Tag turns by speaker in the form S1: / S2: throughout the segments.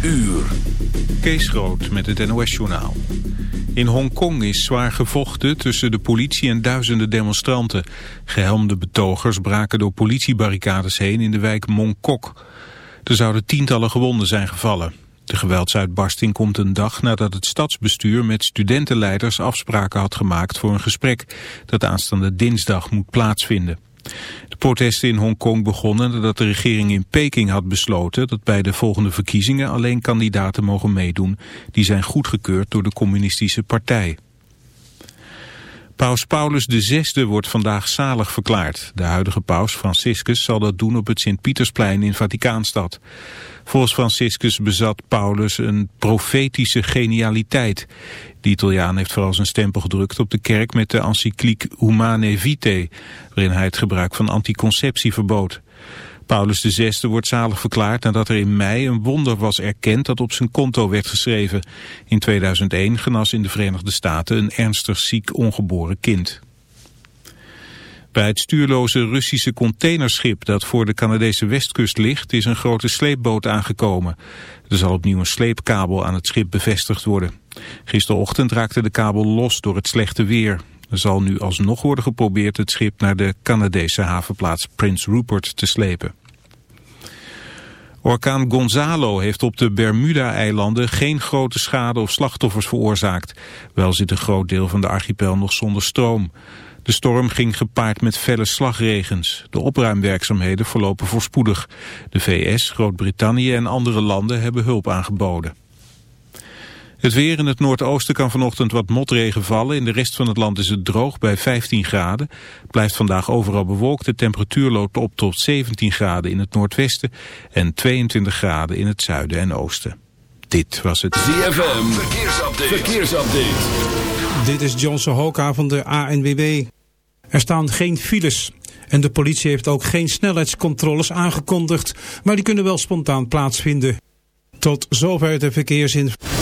S1: Uur. Kees Groot met het NOS-journaal. In Hongkong is zwaar gevochten tussen de politie en duizenden demonstranten. Gehelmde betogers braken door politiebarricades heen in de wijk Mongkok. Er zouden tientallen gewonden zijn gevallen. De geweldsuitbarsting komt een dag nadat het stadsbestuur met studentenleiders afspraken had gemaakt voor een gesprek dat aanstaande dinsdag moet plaatsvinden. Protesten in Hongkong begonnen nadat de regering in Peking had besloten dat bij de volgende verkiezingen alleen kandidaten mogen meedoen die zijn goedgekeurd door de communistische partij. Paus Paulus VI wordt vandaag zalig verklaard. De huidige paus Franciscus zal dat doen op het Sint-Pietersplein in Vaticaanstad. Volgens Franciscus bezat Paulus een profetische genialiteit. De Italiaan heeft vooral zijn stempel gedrukt op de kerk met de encycliek Humane Vitae, waarin hij het gebruik van anticonceptie verbood. Paulus VI wordt zalig verklaard nadat er in mei een wonder was erkend dat op zijn konto werd geschreven. In 2001 genas in de Verenigde Staten een ernstig ziek ongeboren kind. Bij het stuurloze Russische containerschip dat voor de Canadese westkust ligt is een grote sleepboot aangekomen. Er zal opnieuw een sleepkabel aan het schip bevestigd worden. Gisterochtend raakte de kabel los door het slechte weer. Er zal nu alsnog worden geprobeerd het schip naar de Canadese havenplaats Prince Rupert te slepen. Orkaan Gonzalo heeft op de Bermuda-eilanden geen grote schade of slachtoffers veroorzaakt. Wel zit een groot deel van de archipel nog zonder stroom. De storm ging gepaard met felle slagregens. De opruimwerkzaamheden verlopen voorspoedig. De VS, Groot-Brittannië en andere landen hebben hulp aangeboden. Het weer in het noordoosten kan vanochtend wat motregen vallen. In de rest van het land is het droog bij 15 graden. Blijft vandaag overal bewolkt. De temperatuur loopt op tot 17 graden in het noordwesten en 22 graden in het zuiden en oosten. Dit was het
S2: ZFM. Verkeersupdate. Verkeersupdate.
S3: Dit is John Sohoka van de ANWB. Er staan geen files. En de politie heeft ook geen snelheidscontroles aangekondigd. Maar die kunnen wel spontaan plaatsvinden. Tot zover de verkeersinformatie.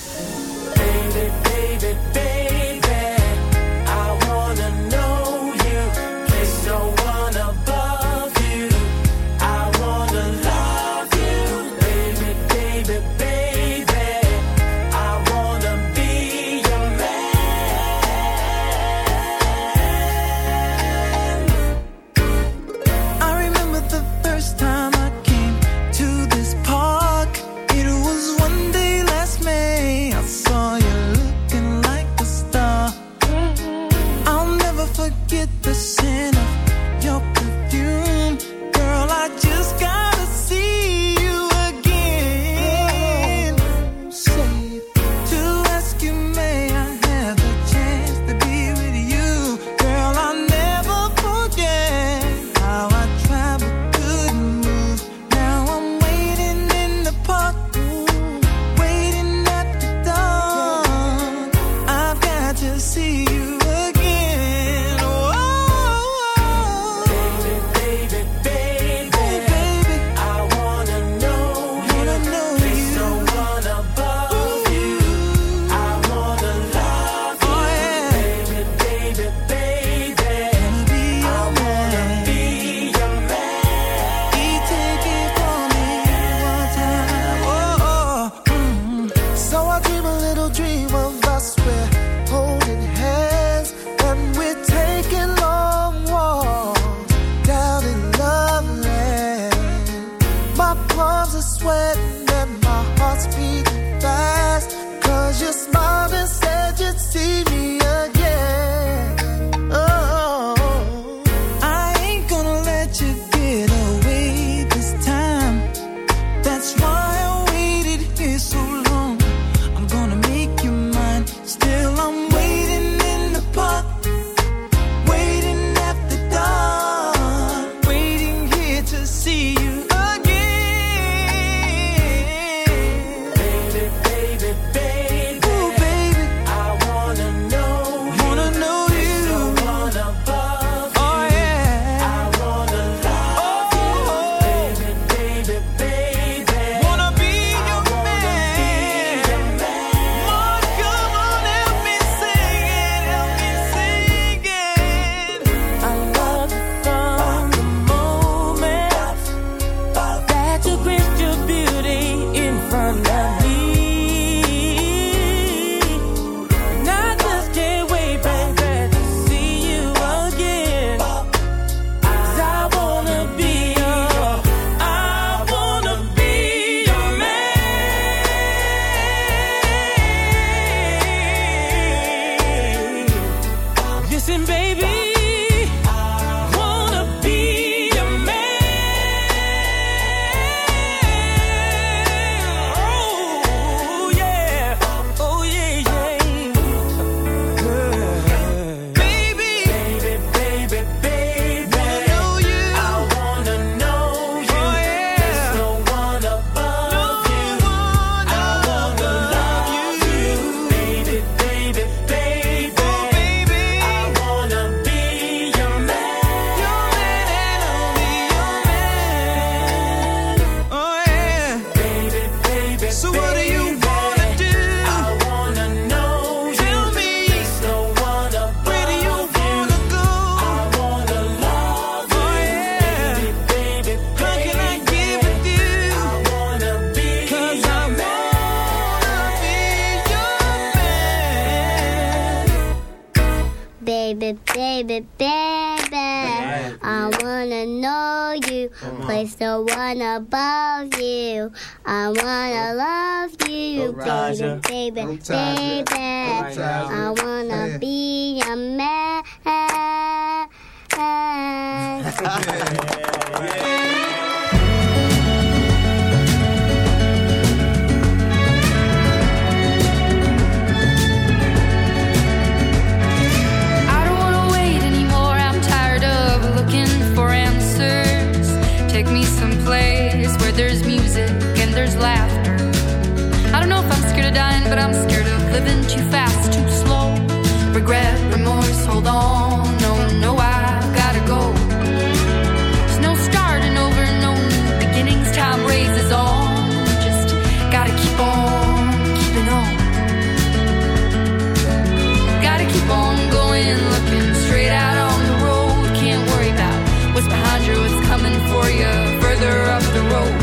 S4: keep on going, looking straight out on the road. Can't worry about what's behind you, what's coming for you further up the road.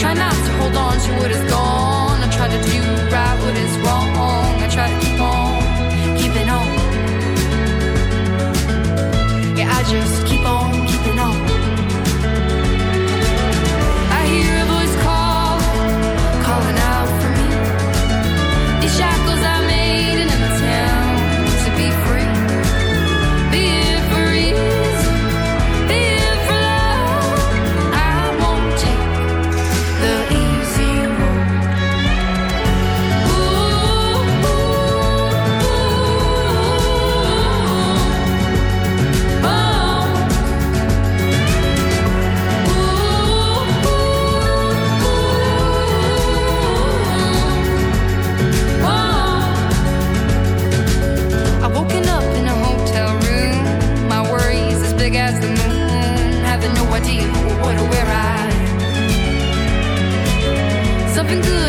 S4: Try not to hold on to what is gone. I try to do right what is wrong. I try to keep on keeping on. Yeah, I just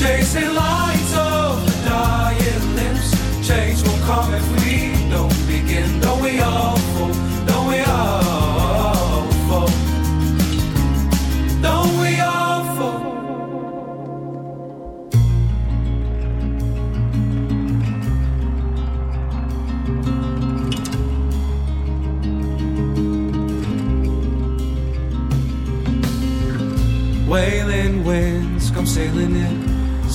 S5: chasing love.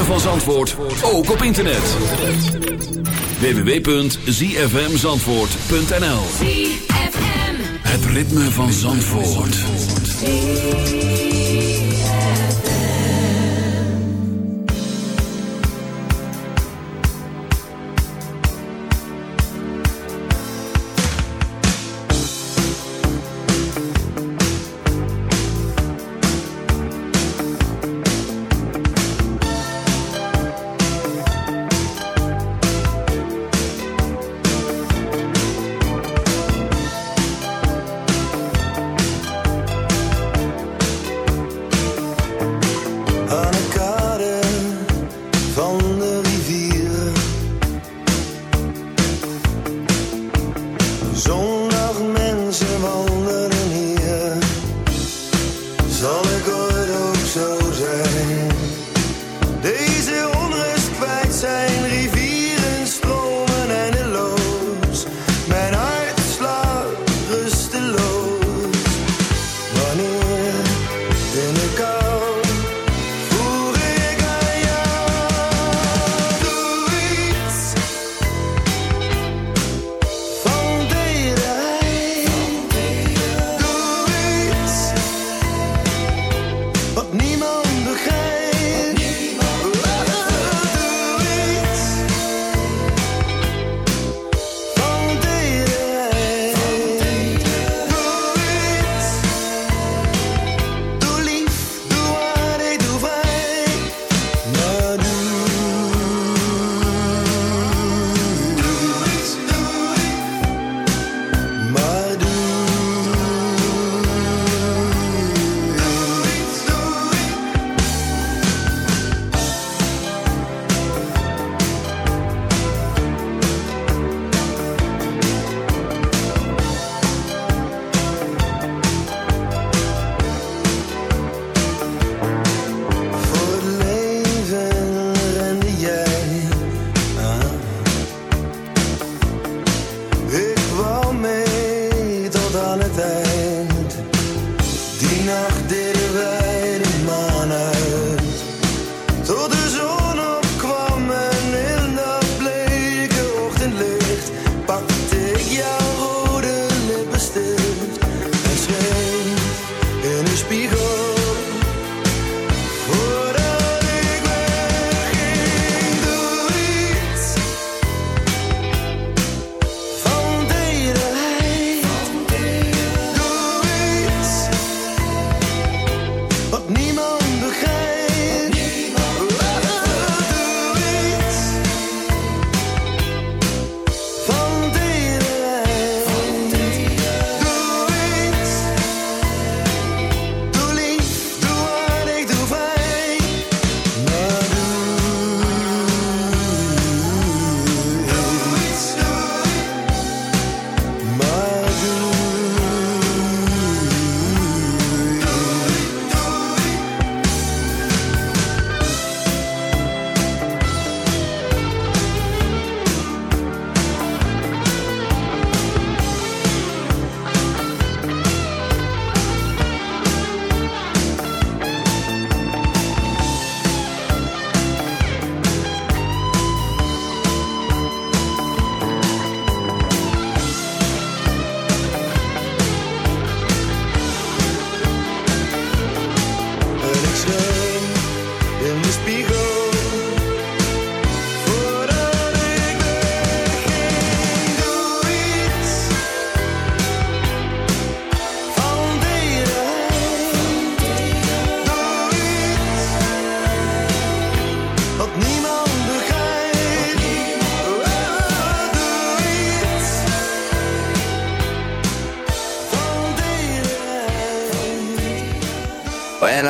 S6: ritme van Zandvoort ook op internet. www.zfmzandvoort.nl Het ritme van Zandvoort.